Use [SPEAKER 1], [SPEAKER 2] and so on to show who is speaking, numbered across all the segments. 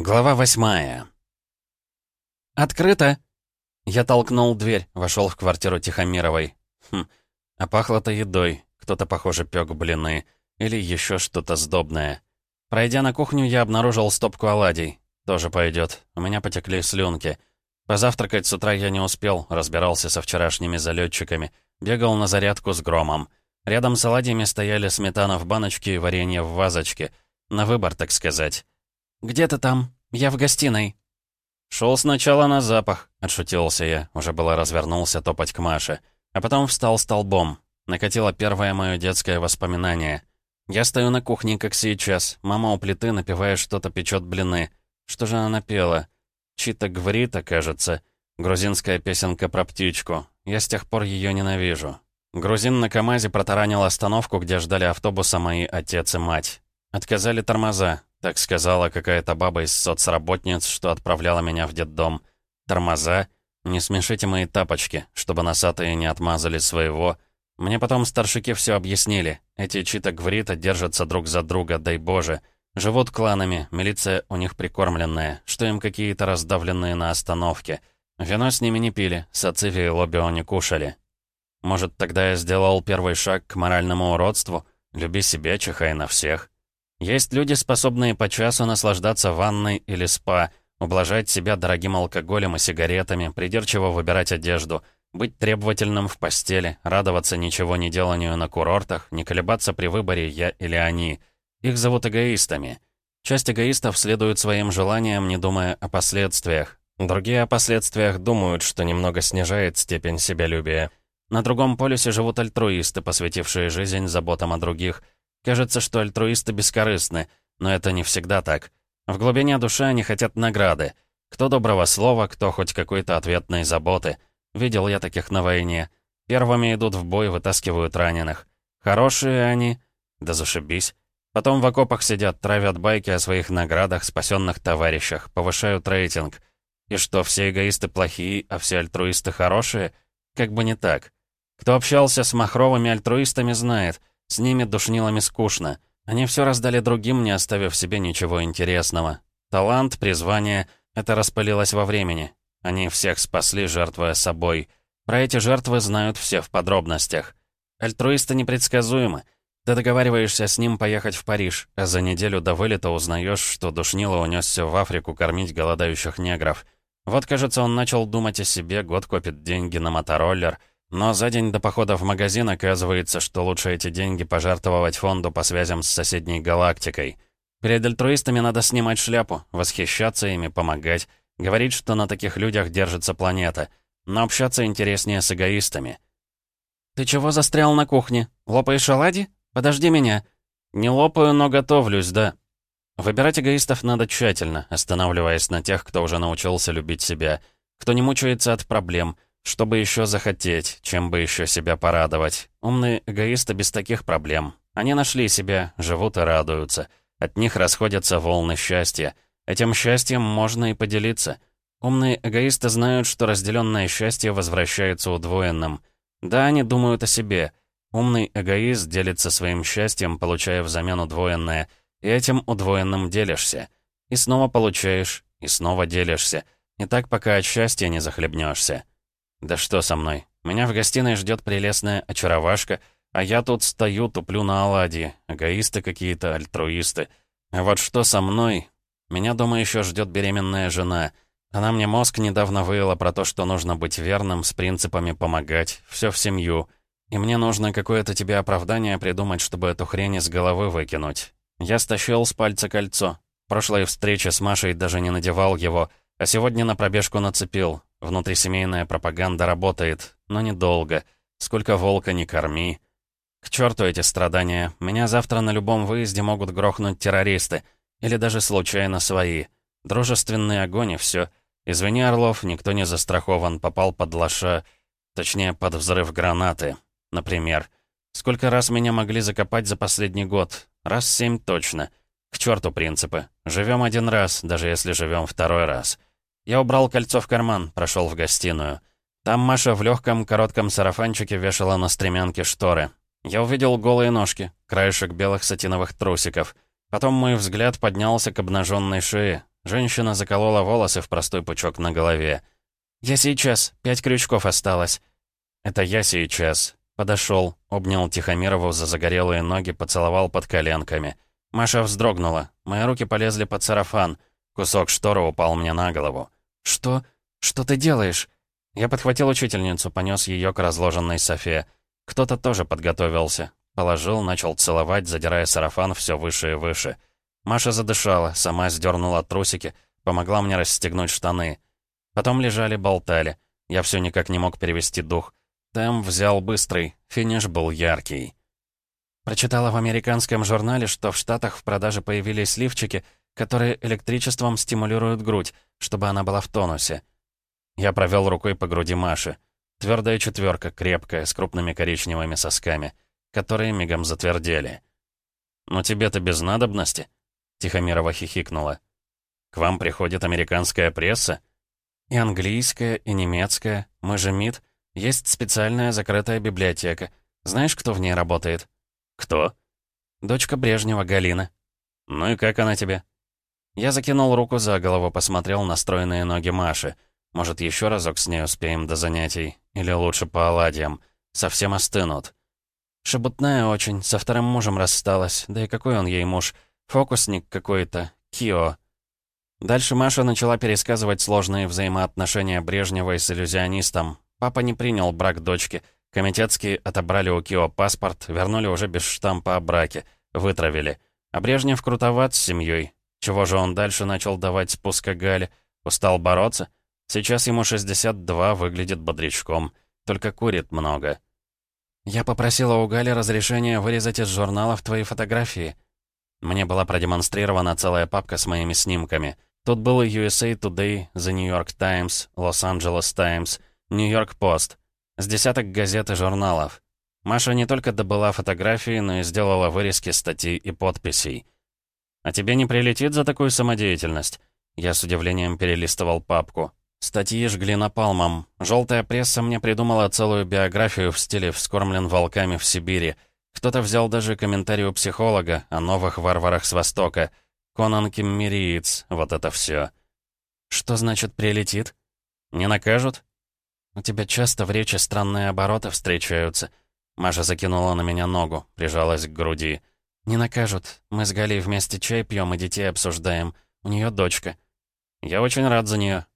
[SPEAKER 1] Глава восьмая. «Открыто!» Я толкнул дверь, вошел в квартиру Тихомировой. Хм, а пахло-то едой. Кто-то, похоже, пёк блины. Или еще что-то сдобное. Пройдя на кухню, я обнаружил стопку оладий. Тоже пойдет. У меня потекли слюнки. Позавтракать с утра я не успел, разбирался со вчерашними залетчиками. Бегал на зарядку с громом. Рядом с оладьями стояли сметана в баночке и варенье в вазочке. На выбор, так сказать. «Где ты там? Я в гостиной». «Шел сначала на запах», — отшутился я. Уже было развернулся топать к Маше. А потом встал столбом. Накатило первое мое детское воспоминание. Я стою на кухне, как сейчас. Мама у плиты, напивая что-то, печет блины. Что же она напела? Чита Гврита, кажется. Грузинская песенка про птичку. Я с тех пор ее ненавижу. Грузин на КамАЗе протаранил остановку, где ждали автобуса мои отец и мать. Отказали тормоза. Так сказала какая-то баба из соцработниц, что отправляла меня в детдом. Тормоза? Не смешите мои тапочки, чтобы носатые не отмазали своего. Мне потом старшики все объяснили. Эти чита гврита держатся друг за друга, дай боже. Живут кланами, милиция у них прикормленная, что им какие-то раздавленные на остановке. Вино с ними не пили, сациви и лобио не кушали. Может, тогда я сделал первый шаг к моральному уродству? Люби себя, чихай на всех. Есть люди, способные по часу наслаждаться ванной или спа, ублажать себя дорогим алкоголем и сигаретами, придирчиво выбирать одежду, быть требовательным в постели, радоваться ничего не деланию на курортах, не колебаться при выборе «я» или «они». Их зовут эгоистами. Часть эгоистов следует своим желаниям, не думая о последствиях. Другие о последствиях думают, что немного снижает степень себялюбия. На другом полюсе живут альтруисты, посвятившие жизнь заботам о других – Кажется, что альтруисты бескорыстны, но это не всегда так. В глубине души они хотят награды. Кто доброго слова, кто хоть какой-то ответной заботы. Видел я таких на войне. Первыми идут в бой, вытаскивают раненых. Хорошие они. Да зашибись. Потом в окопах сидят, травят байки о своих наградах, спасенных товарищах, повышают рейтинг. И что, все эгоисты плохие, а все альтруисты хорошие? Как бы не так. Кто общался с махровыми альтруистами, знает, с ними душнилами скучно. Они все раздали другим, не оставив себе ничего интересного. Талант, призвание — это распылилось во времени. Они всех спасли, жертвуя собой. Про эти жертвы знают все в подробностях. Альтруисты непредсказуемы. Ты договариваешься с ним поехать в Париж, а за неделю до вылета узнаешь, что душнило унесся в Африку кормить голодающих негров. Вот, кажется, он начал думать о себе, год копит деньги на мотороллер — но за день до похода в магазин оказывается, что лучше эти деньги пожертвовать фонду по связям с соседней галактикой. Перед альтруистами надо снимать шляпу, восхищаться ими, помогать, говорить, что на таких людях держится планета. Но общаться интереснее с эгоистами. «Ты чего застрял на кухне? Лопаешь оладьи? Подожди меня». «Не лопаю, но готовлюсь, да». Выбирать эгоистов надо тщательно, останавливаясь на тех, кто уже научился любить себя, кто не мучается от проблем — что бы еще захотеть, чем бы еще себя порадовать? Умные эгоисты без таких проблем. Они нашли себя, живут и радуются. От них расходятся волны счастья. Этим счастьем можно и поделиться. Умные эгоисты знают, что разделенное счастье возвращается удвоенным. Да, они думают о себе. Умный эгоист делится своим счастьем, получая взамен удвоенное, и этим удвоенным делишься. И снова получаешь, и снова делишься. И так пока от счастья не захлебнешься. Да что со мной? Меня в гостиной ждет прелестная очаровашка, а я тут стою, туплю на оладьи. Эгоисты какие-то, альтруисты. А вот что со мной? Меня дома еще ждет беременная жена. Она мне мозг недавно выила про то, что нужно быть верным, с принципами помогать, все в семью. И мне нужно какое-то тебе оправдание придумать, чтобы эту хрень из головы выкинуть. Я стащил с пальца кольцо. Прошлой встрече с Машей даже не надевал его, а сегодня на пробежку нацепил. Внутрисемейная пропаганда работает, но недолго. Сколько волка не корми. К черту эти страдания. Меня завтра на любом выезде могут грохнуть террористы. Или даже случайно свои. Дружественный огонь и все. Извини, Орлов, никто не застрахован, попал под лоша... Точнее, под взрыв гранаты. Например. Сколько раз меня могли закопать за последний год? Раз семь точно. К черту принципы. Живем один раз, даже если живем второй раз. Я убрал кольцо в карман, прошел в гостиную. Там Маша в легком коротком сарафанчике вешала на стремянке шторы. Я увидел голые ножки, краешек белых сатиновых трусиков. Потом мой взгляд поднялся к обнаженной шее. Женщина заколола волосы в простой пучок на голове. «Я сейчас. Пять крючков осталось». «Это я сейчас». Подошел, обнял Тихомирову за загорелые ноги, поцеловал под коленками. Маша вздрогнула. Мои руки полезли под сарафан. Кусок шторы упал мне на голову. «Что? Что ты делаешь?» Я подхватил учительницу, понес ее к разложенной софе. Кто-то тоже подготовился. Положил, начал целовать, задирая сарафан все выше и выше. Маша задышала, сама сдернула трусики, помогла мне расстегнуть штаны. Потом лежали, болтали. Я все никак не мог перевести дух. Темп взял быстрый, финиш был яркий. Прочитала в американском журнале, что в Штатах в продаже появились лифчики, которые электричеством стимулируют грудь, чтобы она была в тонусе. Я провел рукой по груди Маши. Твердая четверка, крепкая, с крупными коричневыми сосками, которые мигом затвердели. «Но тебе-то без надобности?» Тихомирова хихикнула. «К вам приходит американская пресса?» «И английская, и немецкая. Мы же МИД. Есть специальная закрытая библиотека. Знаешь, кто в ней работает?» «Кто?» «Дочка Брежнева, Галина». «Ну и как она тебе?» Я закинул руку за голову, посмотрел на стройные ноги Маши. Может, еще разок с ней успеем до занятий? Или лучше по оладьям? Совсем остынут. Шебутная очень, со вторым мужем рассталась. Да и какой он ей муж? Фокусник какой-то. Кио. Дальше Маша начала пересказывать сложные взаимоотношения Брежнева с иллюзионистом. Папа не принял брак дочки. Комитетские отобрали у Кио паспорт, вернули уже без штампа о браке. Вытравили. А Брежнев крутоват с семьей. Чего же он дальше начал давать спуска Гале? Устал бороться? Сейчас ему 62, выглядит бодрячком. Только курит много. Я попросила у Гали разрешения вырезать из журналов твои фотографии. Мне была продемонстрирована целая папка с моими снимками. Тут был и USA Today, The New York Times, Los Angeles Times, New York Post. С десяток газет и журналов. Маша не только добыла фотографии, но и сделала вырезки статей и подписей. «А тебе не прилетит за такую самодеятельность?» Я с удивлением перелистывал папку. Статьи жгли напалмом. Желтая пресса мне придумала целую биографию в стиле «Вскормлен волками в Сибири». Кто-то взял даже комментарий у психолога о новых варварах с Востока. Конан Киммериец, вот это все. «Что значит прилетит?» «Не накажут?» «У тебя часто в речи странные обороты встречаются». Маша закинула на меня ногу, прижалась к груди. «Не накажут. Мы с Галей вместе чай пьем и детей обсуждаем. У нее дочка». «Я очень рад за нее.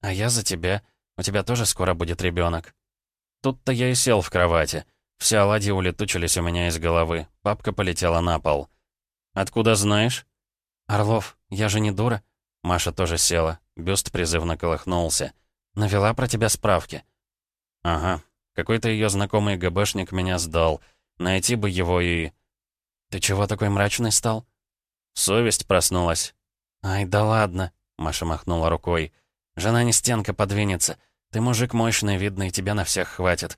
[SPEAKER 1] «А я за тебя. У тебя тоже скоро будет ребенок. Тут-то я и сел в кровати. Все оладьи улетучились у меня из головы. Папка полетела на пол. «Откуда знаешь?» «Орлов, я же не дура». Маша тоже села. Бюст призывно колыхнулся. «Навела про тебя справки». «Ага. Какой-то ее знакомый ГБшник меня сдал. Найти бы его и...» «Ты чего такой мрачный стал?» Совесть проснулась. «Ай, да ладно», — Маша махнула рукой. «Жена не стенка подвинется. Ты мужик мощный, видный, тебя на всех хватит».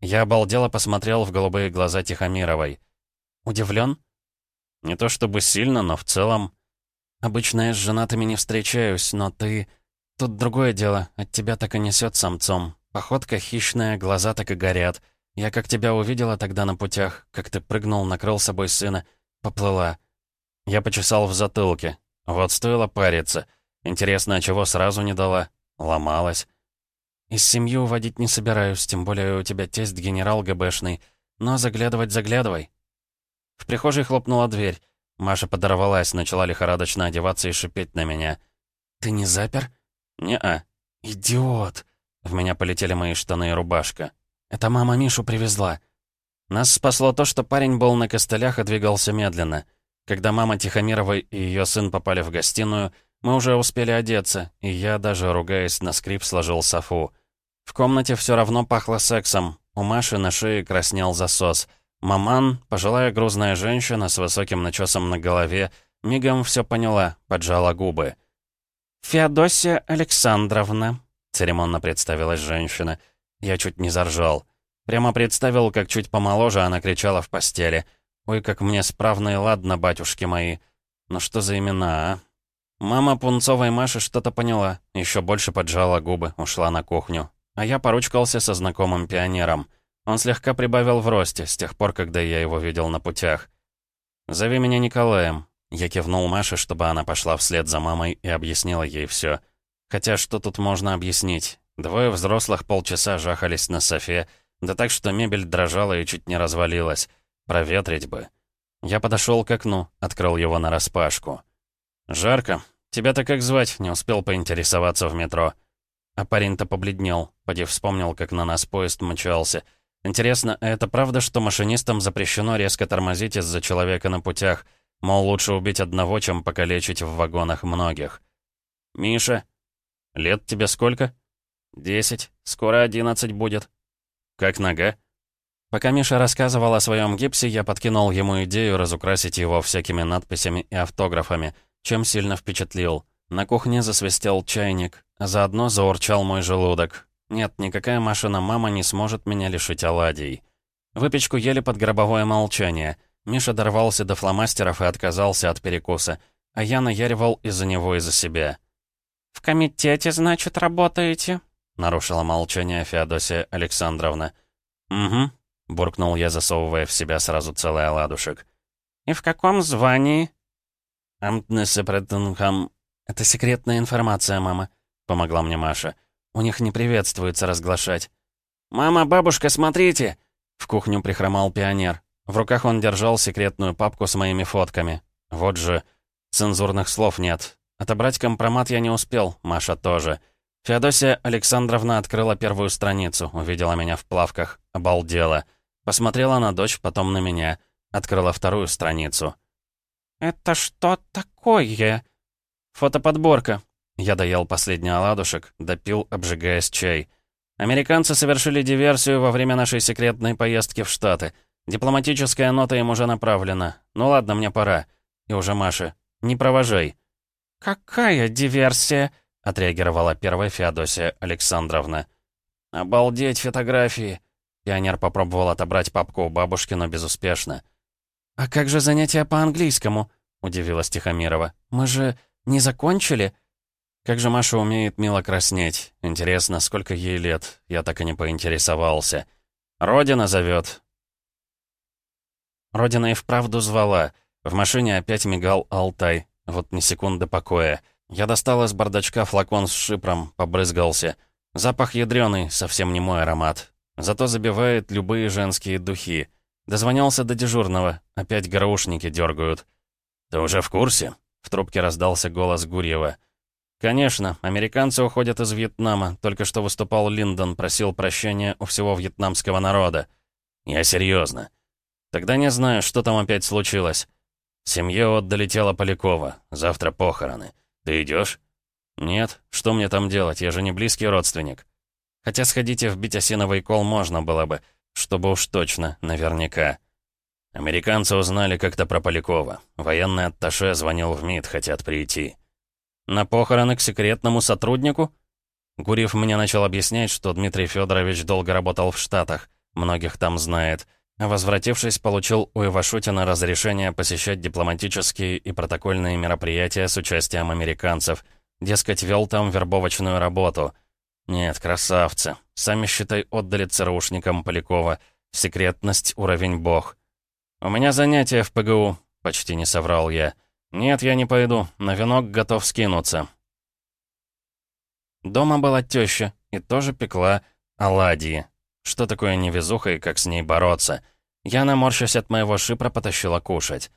[SPEAKER 1] Я обалдело посмотрел в голубые глаза Тихомировой. «Удивлен?» «Не то чтобы сильно, но в целом...» «Обычно я с женатыми не встречаюсь, но ты...» «Тут другое дело, от тебя так и несет самцом. Походка хищная, глаза так и горят. Я как тебя увидела тогда на путях, как ты прыгнул, накрыл собой сына. Поплыла. Я почесал в затылке. Вот стоило париться. Интересно, а чего сразу не дала? Ломалась. Из семьи уводить не собираюсь, тем более у тебя тесть генерал ГБшный. Но заглядывать заглядывай. В прихожей хлопнула дверь. Маша подорвалась, начала лихорадочно одеваться и шипеть на меня. «Ты не запер?» «Не-а». «Идиот!» В меня полетели мои штаны и рубашка. Это мама Мишу привезла. Нас спасло то, что парень был на костылях и двигался медленно. Когда мама Тихомировой и ее сын попали в гостиную, мы уже успели одеться, и я, даже ругаясь на скрип, сложил софу. В комнате все равно пахло сексом. У Маши на шее краснел засос. Маман, пожилая грузная женщина с высоким начесом на голове, мигом все поняла, поджала губы. «Феодосия Александровна», — церемонно представилась женщина, — я чуть не заржал. Прямо представил, как чуть помоложе она кричала в постели. «Ой, как мне справно и ладно, батюшки мои!» «Ну что за имена, а?» Мама пунцовой Маши что-то поняла, еще больше поджала губы, ушла на кухню. А я поручкался со знакомым пионером. Он слегка прибавил в росте с тех пор, когда я его видел на путях. «Зови меня Николаем». Я кивнул Маше, чтобы она пошла вслед за мамой и объяснила ей все. Хотя что тут можно объяснить? Двое взрослых полчаса жахались на софе, да так, что мебель дрожала и чуть не развалилась. Проветрить бы. Я подошел к окну, открыл его нараспашку. «Жарко. Тебя-то как звать?» Не успел поинтересоваться в метро. А парень-то побледнел. Поди вспомнил, как на нас поезд мчался. Интересно, а это правда, что машинистам запрещено резко тормозить из-за человека на путях? Мол, лучше убить одного, чем покалечить в вагонах многих. «Миша, лет тебе сколько?» «Десять. Скоро одиннадцать будет». «Как нога?» Пока Миша рассказывал о своем гипсе, я подкинул ему идею разукрасить его всякими надписями и автографами, чем сильно впечатлил. На кухне засвистел чайник, а заодно заурчал мой желудок. Нет, никакая машина-мама не сможет меня лишить оладий. Выпечку ели под гробовое молчание. Миша дорвался до фломастеров и отказался от перекуса, а я наяривал из-за него и за себя.
[SPEAKER 2] «В комитете, значит, работаете?»
[SPEAKER 1] — нарушила молчание Феодосия Александровна. «Угу», — буркнул я, засовывая в себя сразу целый оладушек.
[SPEAKER 2] «И в каком звании?»
[SPEAKER 1] «Амтнесепретенхам...» «Это секретная информация, мама», — помогла мне Маша. «У них не приветствуется разглашать».
[SPEAKER 2] «Мама, бабушка, смотрите!»
[SPEAKER 1] В кухню прихромал пионер. В руках он держал секретную папку с моими фотками. Вот же, цензурных слов нет. Отобрать компромат я не успел, Маша тоже. Феодосия Александровна открыла первую страницу, увидела меня в плавках, обалдела. Посмотрела на дочь, потом на меня. Открыла вторую страницу.
[SPEAKER 2] «Это что такое?»
[SPEAKER 1] «Фотоподборка». Я доел последний оладушек, допил, обжигаясь чай. Американцы совершили диверсию во время нашей секретной поездки в Штаты. Дипломатическая нота им уже направлена. Ну ладно, мне пора. И уже Маша. Не провожай.
[SPEAKER 2] «Какая диверсия?»
[SPEAKER 1] — отреагировала первая Феодосия Александровна. «Обалдеть фотографии!» Пионер попробовал отобрать папку у бабушки, но безуспешно.
[SPEAKER 2] «А как же занятия по английскому?» — удивилась Тихомирова. «Мы же не закончили?»
[SPEAKER 1] Как же Маша умеет мило краснеть. Интересно, сколько ей лет? Я так и не поинтересовался. Родина зовет. Родина и вправду звала. В машине опять мигал Алтай. Вот ни секунды покоя. Я достал из бардачка флакон с шипром, побрызгался. Запах ядреный, совсем не мой аромат. Зато забивает любые женские духи. Дозвонялся до дежурного. Опять гарушники дергают. «Ты уже в курсе?» В трубке раздался голос Гурьева. «Конечно, американцы уходят из Вьетнама. Только что выступал Линдон, просил прощения у всего вьетнамского народа. Я серьезно. Тогда не знаю, что там опять случилось. Семье отдали тело Полякова. Завтра похороны. Ты идешь? Нет. Что мне там делать? Я же не близкий родственник. Хотя сходите в Битосиновый кол можно было бы, чтобы уж точно, наверняка. Американцы узнали как-то про Полякова. Военный атташе звонил в МИД, хотят прийти. На похороны к секретному сотруднику? Гурьев мне начал объяснять, что Дмитрий Федорович долго работал в Штатах, многих там знает. Возвратившись, получил у Ивашутина разрешение посещать дипломатические и протокольные мероприятия с участием американцев. Дескать, вел там вербовочную работу. Нет, красавцы. Сами, считай, отдали ЦРУшникам Полякова. Секретность, уровень бог. «У меня занятие в ПГУ», — почти не соврал я. «Нет, я не пойду. На венок готов скинуться». Дома была теща и тоже пекла оладьи. Что такое невезуха и как с ней бороться? Я, наморщась от моего шипра, потащила кушать.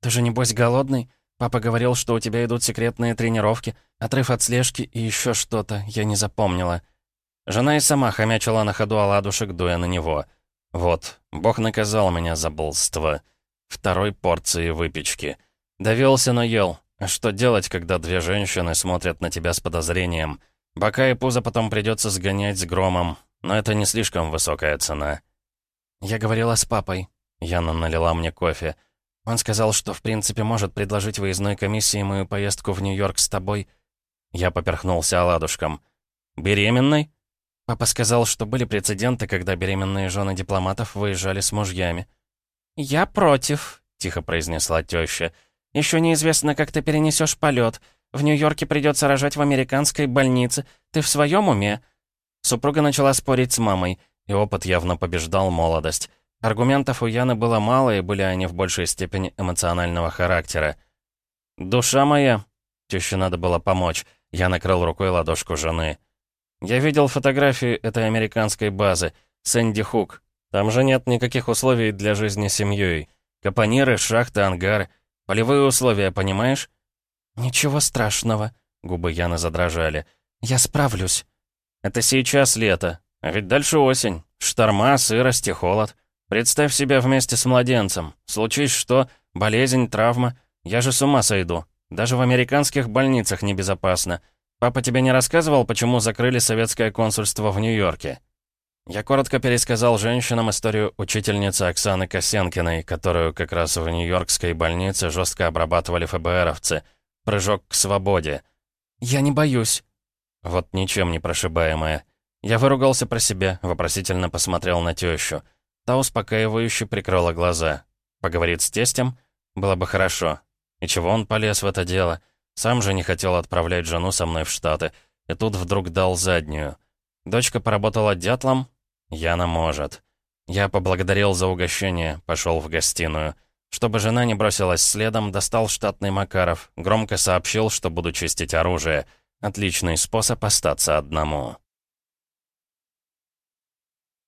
[SPEAKER 1] «Ты же, небось, голодный? Папа говорил, что у тебя идут секретные тренировки, отрыв от слежки и еще что-то, я не запомнила». Жена и сама хомячила на ходу оладушек, дуя на него. «Вот, Бог наказал меня за болство. Второй порции выпечки». Довелся, но ел. А что делать, когда две женщины смотрят на тебя с подозрением? Бока и пузо потом придется сгонять с громом. Но это не слишком высокая цена. Я говорила с папой. Яна налила мне кофе. Он сказал, что в принципе может предложить выездной комиссии мою поездку в Нью-Йорк с тобой. Я поперхнулся оладушком. «Беременной?» Папа сказал, что были прецеденты, когда беременные жены дипломатов выезжали с мужьями.
[SPEAKER 2] «Я против», — тихо произнесла теща. Еще неизвестно, как ты перенесешь полет. В Нью-Йорке придется рожать в американской больнице. Ты в своем уме?»
[SPEAKER 1] Супруга начала спорить с мамой, и опыт явно побеждал молодость. Аргументов у Яны было мало, и были они в большей степени эмоционального характера. «Душа моя!» Тёще надо было помочь. Я накрыл рукой ладошку жены. «Я видел фотографии этой американской базы. Сэнди Хук. Там же нет никаких условий для жизни семьей. Капониры, шахты, ангары. Полевые условия, понимаешь?»
[SPEAKER 2] «Ничего страшного», — губы Яны задрожали. «Я справлюсь».
[SPEAKER 1] «Это сейчас лето. А ведь дальше осень. Шторма, сырость и холод. Представь себя вместе с младенцем. Случись что, болезнь, травма. Я же с ума сойду. Даже в американских больницах небезопасно. Папа тебе не рассказывал, почему закрыли советское консульство в Нью-Йорке?» Я коротко пересказал женщинам историю учительницы Оксаны Косенкиной, которую как раз в Нью-Йоркской больнице жестко обрабатывали ФБРовцы. Прыжок к свободе.
[SPEAKER 2] «Я не боюсь».
[SPEAKER 1] Вот ничем не прошибаемая. Я выругался про себя, вопросительно посмотрел на тещу. Та успокаивающе прикрыла глаза. Поговорит с тестем? Было бы хорошо. И чего он полез в это дело? Сам же не хотел отправлять жену со мной в Штаты. И тут вдруг дал заднюю. Дочка поработала дятлом? Яна может. Я поблагодарил за угощение, пошел в гостиную. Чтобы жена не бросилась следом, достал штатный Макаров, громко сообщил, что буду чистить оружие. Отличный способ остаться одному.